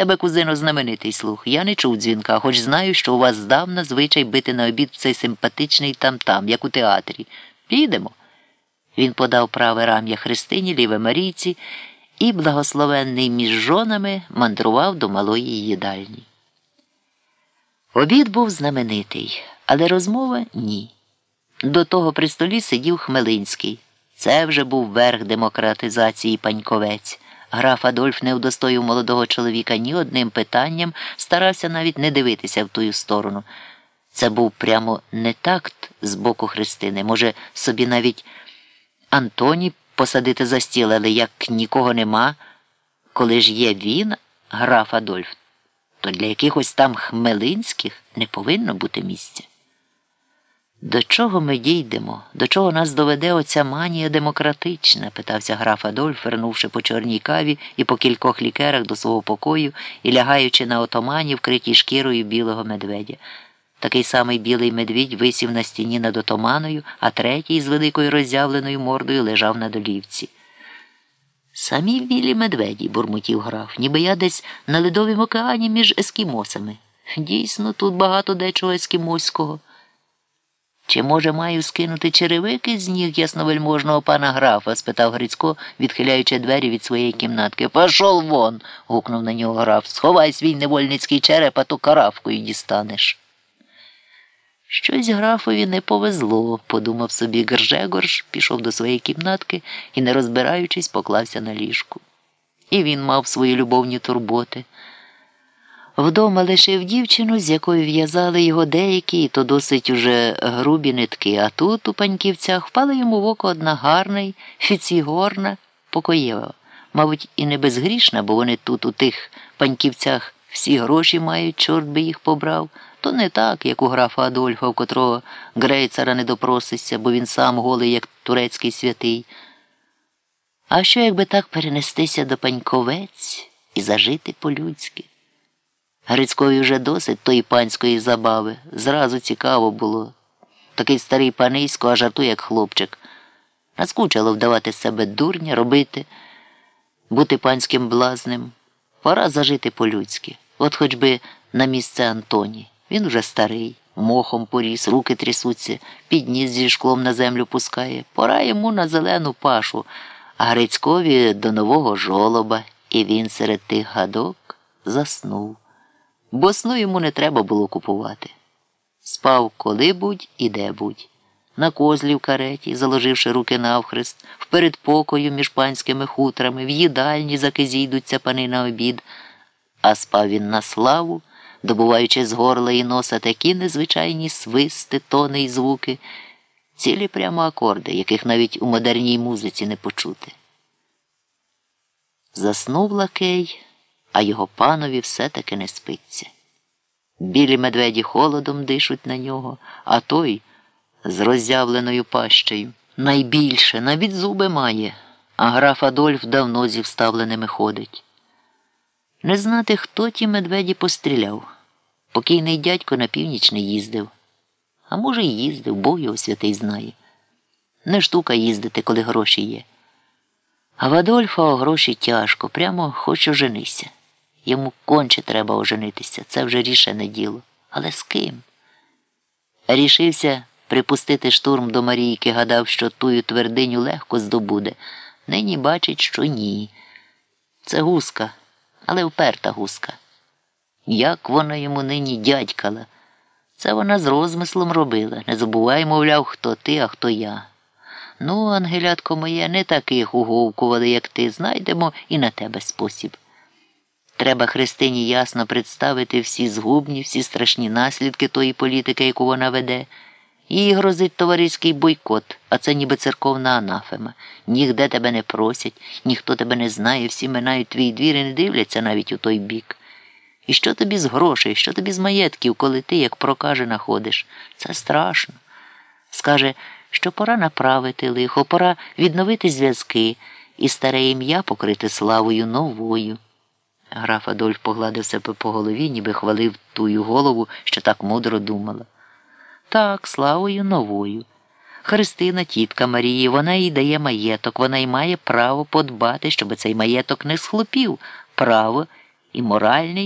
тебе, кузино, знаменитий слух. Я не чув дзвінка, хоч знаю, що у вас здавна звичай бити на обід цей симпатичний там-там, як у театрі. Підемо. Він подав праве рам'я Христині, ліве Марійці і, благословенний між жонами, мандрував до малої їдальні. Обід був знаменитий, але розмова ні. До того при столі сидів Хмелинський. Це вже був верх демократизації паньковець. Граф Адольф не удостоїв молодого чоловіка ні одним питанням, старався навіть не дивитися в тую сторону. Це був прямо не такт з боку Христини. Може, собі навіть Антоні посадити за стіл, але як нікого нема, коли ж є він, граф Адольф, то для якихось там хмелинських не повинно бути місця. До чого ми дійдемо? До чого нас доведе оця манія демократична? питався граф Адольф, вернувши по чорній каві і по кількох лікерах до свого покою і лягаючи на отомані, вкритій шкірою білого медведя. Такий самий білий медвідь висів на стіні над отоманою, а третій з великою роззявленою мордою лежав на долівці. Самі білі медведі, бурмотів граф, ніби я десь на ледовім океані між ескімосами. Дійсно, тут багато дечого ескімоського. Чи, може, маю скинути черевики з ніг ясновельможного пана графа? спитав Грицько, відхиляючи двері від своєї кімнатки. Пошов вон. гукнув на нього граф. Сховай свій невольницький череп, а то каравкою дістанеш. Щось графові не повезло, подумав собі Гржегорш, пішов до своєї кімнатки і, не розбираючись, поклався на ліжку. І він мав свої любовні турботи. Вдома лишив дівчину, з якою в'язали його деякі, і то досить уже грубі нитки, а тут, у паньківцях, впала йому в око одна гарна й фіцігорна покоєва. Мабуть, і не безгрішна, бо вони тут, у тих паньківцях, всі гроші мають, чорт би їх побрав. То не так, як у графа Адольфа, в котрого грейцара не допроситься, бо він сам голий, як турецький святий. А що, якби так перенестися до паньковець і зажити по-людськи? Грицькові вже досить тої панської забави. Зразу цікаво було. Такий старий панисько, а жартує, як хлопчик. Наскучило вдавати з себе дурня, робити, бути панським блазнем. Пора зажити по-людськи. От хоч би на місце Антоні. Він уже старий, мохом поріс, руки трясуться, підніс зі шклом на землю пускає. Пора йому на зелену пашу, а Грицькові до нового жолоба, і він серед тих гадок заснув бо сну йому не треба було купувати. Спав коли будь і де будь. На козлі в кареті, заложивши руки навхрест, в передпокою між панськими хутрами, в їдальні, заки зійдуться пани на обід, а спав він на славу, добуваючи з горла і носа такі незвичайні свисти, тони й звуки, цілі прямо акорди, яких навіть у модерній музиці не почути. Заснув лакей а його панові все-таки не спиться. Білі медведі холодом дишуть на нього, а той з роззявленою пащею. Найбільше навіть зуби має, а граф Адольф давно зі вставленими ходить. Не знати, хто ті медведі постріляв. Покійний дядько на північ не їздив. А може, й їздив, Бог його святий знає. Не штука їздити, коли гроші є. А в Адольфа гроші тяжко, прямо хоч оженися. Йому конче треба оженитися, це вже рішене діло. Але з ким? Рішився припустити штурм до Марійки, гадав, що тую твердиню легко здобуде. Нині бачить, що ні. Це гуска, але вперта гуска. Як вона йому нині дядькала? Це вона з розмислом робила. Не забувай, мовляв, хто ти, а хто я. Ну, ангелятко моє, не таких уговкували, як ти, знайдемо і на тебе спосіб. Треба Христині ясно представити всі згубні, всі страшні наслідки тої політики, яку вона веде. Їй грозить товариський бойкот, а це ніби церковна анафема. Нігде тебе не просять, ніхто тебе не знає, всі минають твій двір і не дивляться навіть у той бік. І що тобі з грошей, що тобі з маєтків, коли ти, як прокажена, ходиш? Це страшно. Скаже, що пора направити лихо, пора відновити зв'язки і старе ім'я покрити славою новою. Граф Адольф погладив себе по голові, ніби хвалив тую голову, що так мудро думала. Так, славою новою. Христина, тітка Марії, вона їй дає маєток, вона й має право подбати, щоб цей маєток не схлопів, право і моральний.